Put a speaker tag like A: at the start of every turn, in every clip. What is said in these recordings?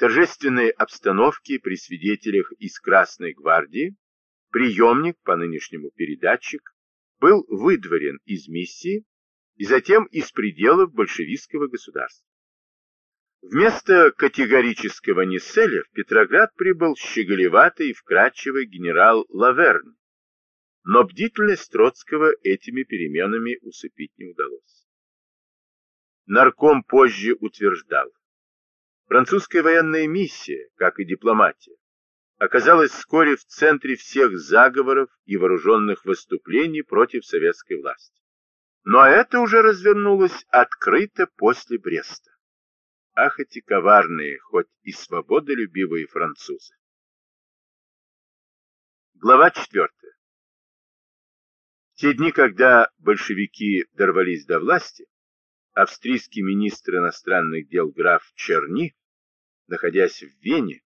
A: торжественной обстановке при свидетелях из Красной гвардии приемник, по нынешнему передатчик, был выдворен из миссии и затем из пределов большевистского государства. Вместо категорического Несселя в Петроград прибыл щеголеватый и вкрадчивый генерал Лаверн, но бдительность Троцкого этими переменами усыпить не удалось. Нарком позже утверждал, французская военная миссия, как и дипломатия, оказалась вскоре в центре всех заговоров и вооруженных выступлений против советской власти. Но это уже развернулось открыто после Бреста. Ах, эти коварные, хоть и свободолюбивые французы. Глава четвертая. В те дни, когда большевики дорвались до власти, австрийский министр иностранных дел граф Черни, находясь в Вене,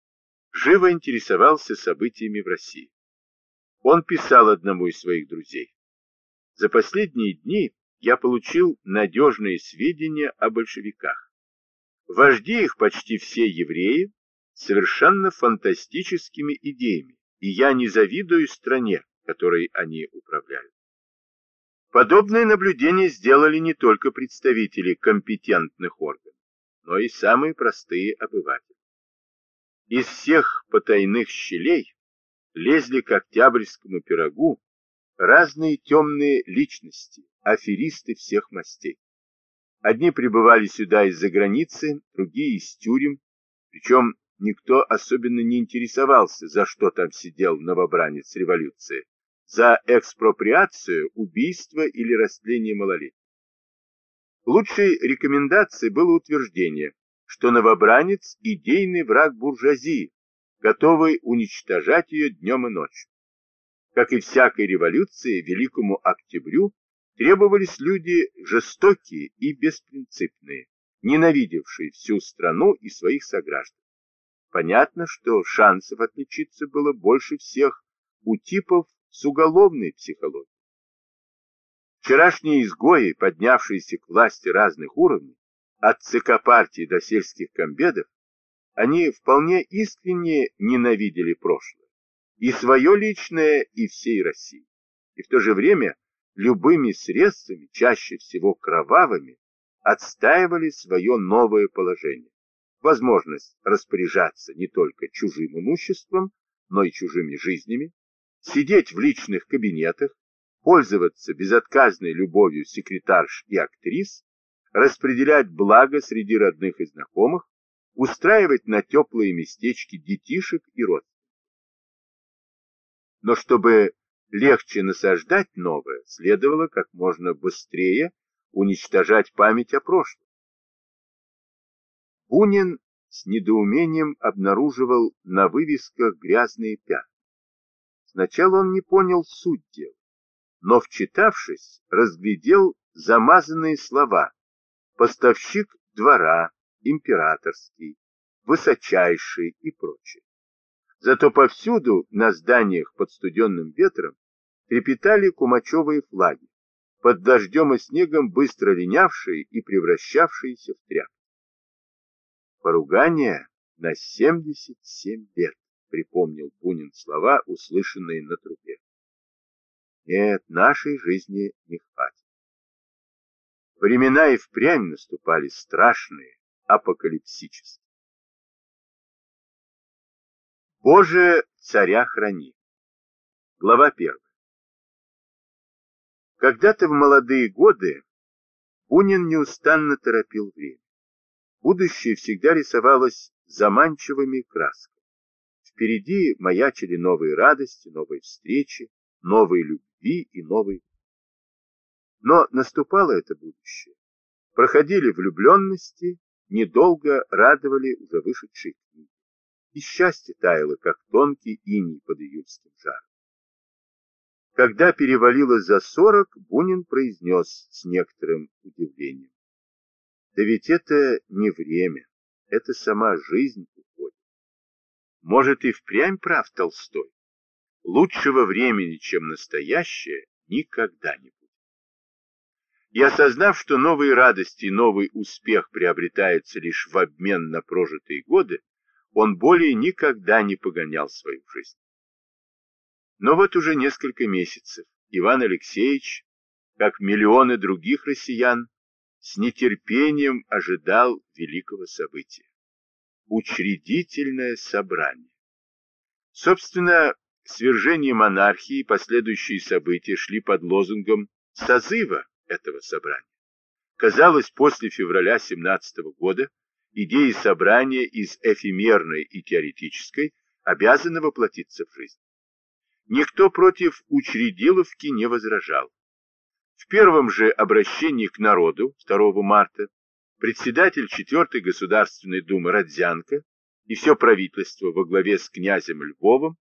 A: живо интересовался событиями в России. Он писал одному из своих друзей. За последние дни я получил надежные сведения о большевиках. Вожди их почти все евреи, совершенно фантастическими идеями, и я не завидую стране, которой они управляют. Подобные наблюдения сделали не только представители компетентных органов, но и самые простые обыватели. Из всех потайных щелей лезли к октябрьскому пирогу разные темные личности, аферисты всех мастей. Одни прибывали сюда из-за границы, другие из тюрем, причем никто особенно не интересовался, за что там сидел новобранец революции, за экспроприацию, убийство или растление малолетних. Лучшей рекомендацией было утверждение, что новобранец – идейный враг буржуазии, готовый уничтожать ее днем и ночью. Как и всякой революции, Великому Октябрю требовались люди жестокие и беспринципные, ненавидевшие всю страну и своих сограждан. Понятно, что шансов отличиться было больше всех у типов с уголовной психологией. Вчерашние изгои, поднявшиеся к власти разных уровней, от ЦК партии до сельских комбедов, они вполне искренне ненавидели прошлое, и свое личное, и всей России. И в то же время любыми средствами, чаще всего кровавыми, отстаивали свое новое положение, возможность распоряжаться не только чужим имуществом, но и чужими жизнями, сидеть в личных кабинетах, пользоваться безотказной любовью секретарш и актрис, распределять благо среди родных и знакомых, устраивать на теплые местечки детишек и родственников. Но чтобы легче насаждать новое, следовало как можно быстрее уничтожать память о прошлом. Бунин с недоумением обнаруживал на вывесках грязные пятна. Сначала он не понял суть дела, но, вчитавшись, разглядел замазанные слова поставщик двора, императорский, высочайший и прочее. Зато повсюду на зданиях под студенным ветром трепетали кумачевые флаги, под дождем и снегом быстро линявшие и превращавшиеся в тряпки. Поругание на 77 лет, припомнил Бунин слова, услышанные на трубе. Нет, нашей жизни не хватит. Времена и впрямь наступали страшные, апокалипсические. Боже, царя храни. Глава первая. Когда-то в молодые годы Бунин неустанно торопил время. Будущее всегда рисовалось заманчивыми красками. Впереди маячили новые радости, новые встречи, новые любви и новые но наступало это будущее. Проходили влюбленности, недолго радовали уже вышедшие книги. И счастье таяло, как тонкий иней под июльским жаром. Когда перевалило за сорок, Бунин произнес с некоторым удивлением. Да ведь это не время, это сама жизнь уходит. Может и впрямь прав Толстой. Лучшего времени, чем настоящее, никогда не будет. И осознав, что новые радости и новый успех приобретаются лишь в обмен на прожитые годы, он более никогда не погонял свою жизнь. Но вот уже несколько месяцев Иван Алексеевич, как миллионы других россиян, с нетерпением ожидал великого события – учредительное собрание. Собственно, свержение монархии и последующие события шли под лозунгом созыва этого собрания. Казалось, после февраля 17 года идеи собрания из эфемерной и теоретической обязаны воплотиться в жизнь. Никто против учредиловки не возражал. В первом же обращении к народу 2 марта председатель 4-й Государственной Думы Родзянко и все правительство во главе с князем Львовым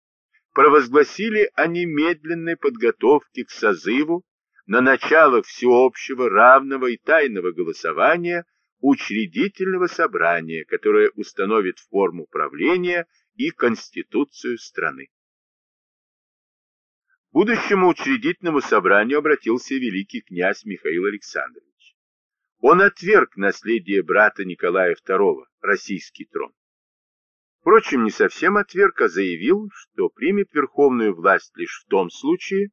A: провозгласили о немедленной подготовке к созыву на начало всеобщего, равного и тайного голосования учредительного собрания, которое установит форму правления и конституцию страны. К будущему учредительному собранию обратился великий князь Михаил Александрович. Он отверг наследие брата Николая II, российский трон. Впрочем, не совсем отверг, а заявил, что примет верховную власть лишь в том случае,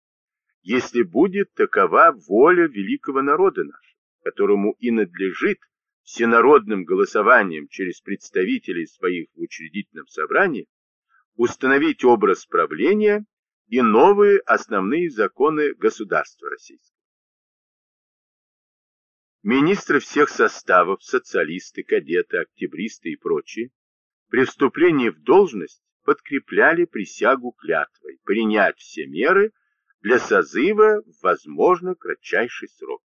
A: если будет такова воля великого народа нашего, которому и надлежит всенародным голосованием через представителей своих в учредительном собрании установить образ правления и новые основные законы государства российского. Министры всех составов, социалисты, кадеты, октябристы и прочие, при вступлении в должность подкрепляли присягу клятвой принять все меры для созыва в возможно кратчайший срок.